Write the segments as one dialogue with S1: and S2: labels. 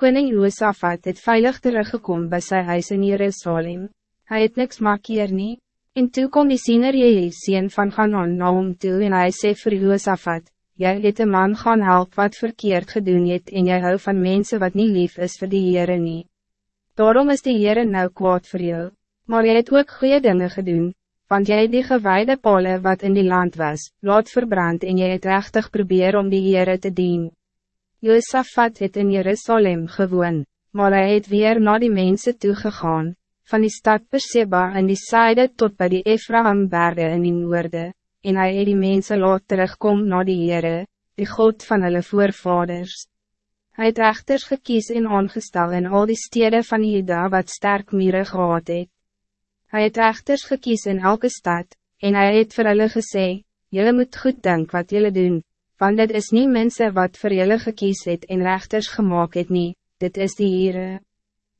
S1: Koning Joosafat het veilig teruggekom bij sy huis in Jerusalem. Hij het niks markeer nie. En toe kom die siener Jehe, van Ganon na hom toe en hy sê vir Joosafat, Jy het een man gaan help wat verkeerd gedoen het en jy hou van mensen wat niet lief is voor die Heere nie. Daarom is die Heere nou kwaad voor jou, maar jy het ook goede dingen gedoen, want jy die gewijde pole wat in die land was, laat verbrand en jy het rechtig probeer om die Heere te dienen. Josafat het in Jerusalem gewoon, maar hij het weer naar die mensen toegegaan, van die stad Perseba in die zijde tot bij die Ephraimberge in die noorde, en hij het die mensen laat terugkom naar die Heere, die God van hulle voorvaders. Hij het rechters gekies en aangestel in al die steden van Juda wat sterk mieren gehad het. Hij het rechters gekies in elke stad, en hij het vir hulle gesê, Jullie moet goed denken wat jullie doen, want dit is niet mensen wat voor jullie gekies het en rechters gemaakt het nie, dit is die Heere.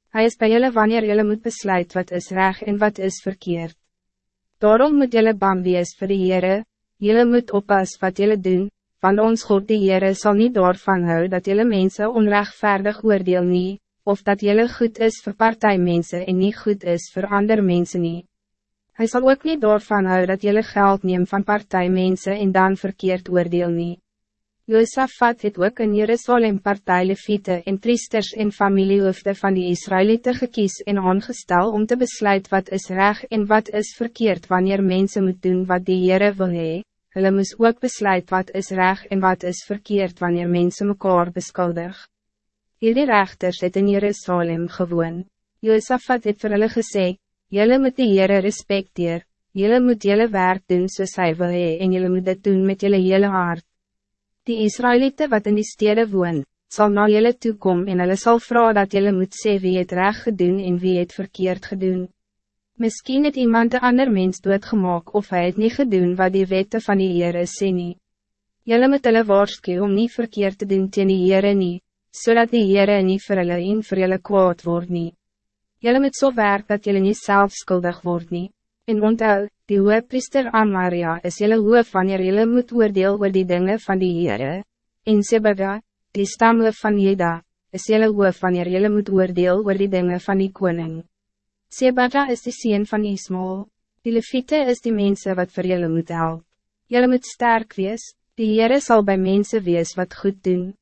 S1: Hij is bij jullie wanneer jullie moet besluiten wat is recht en wat is verkeerd. Daarom moet jullie bang wees voor de Heere, jullie moet oppas wat jullie doen, van ons God die Heere sal niet doorvan hou dat jullie mensen onrechtvaardig oordeel nie, of dat jullie goed is voor partijmensen en niet goed is voor andere mensen niet. Hij zal ook niet doorvan hou dat jullie geld neem van partijmensen en dan verkeerd oordeel niet. Josafat het ook in Jerusalem partijleviete en priesters en familiehoofde van die Israëlieten gekies en aangestel om te besluiten wat is recht en wat is verkeerd wanneer mensen moet doen wat die Heere wil hee. Hulle moes ook besluit wat is recht en wat is verkeerd wanneer mensen mekaar beskuldig. Hierdie rechters het in Jerusalem gewoon. Josafat het vir hulle gesê, Julle moet die Heere respecteer, julle moet julle werk doen soos hy wil hee en julle moet dit doen met julle hele hart. Die Israëlieten wat in die steden woon, zal naar jullie toekom en hulle sal vragen dat jullie moet sê wie het recht gedoen en wie het verkeerd gedoen. Misschien het iemand een ander mens doodgemaak of hij het niet gedoen wat die wette van die Heere sê nie. Julle moet hulle waarsku om niet verkeerd te doen teen die Heere nie, zodat die Heere nie vir hulle en vir julle kwaad word nie. Julle moet so werk dat jullie niet zelf skuldig word nie. En onthou, die priester Amaria is jelle hoof wanneer jelle moet oordeel oor die dingen van die Heere, en Sebada, die stamhoof van Jeda, is jelle hoof wanneer jelle moet oordeel oor die dingen van die koning. Sebada is de sien van Ismael, die Levite is die mensen wat voor jelle moet helpen. Jelle moet sterk wees, die Heere zal bij mensen wees wat goed doen.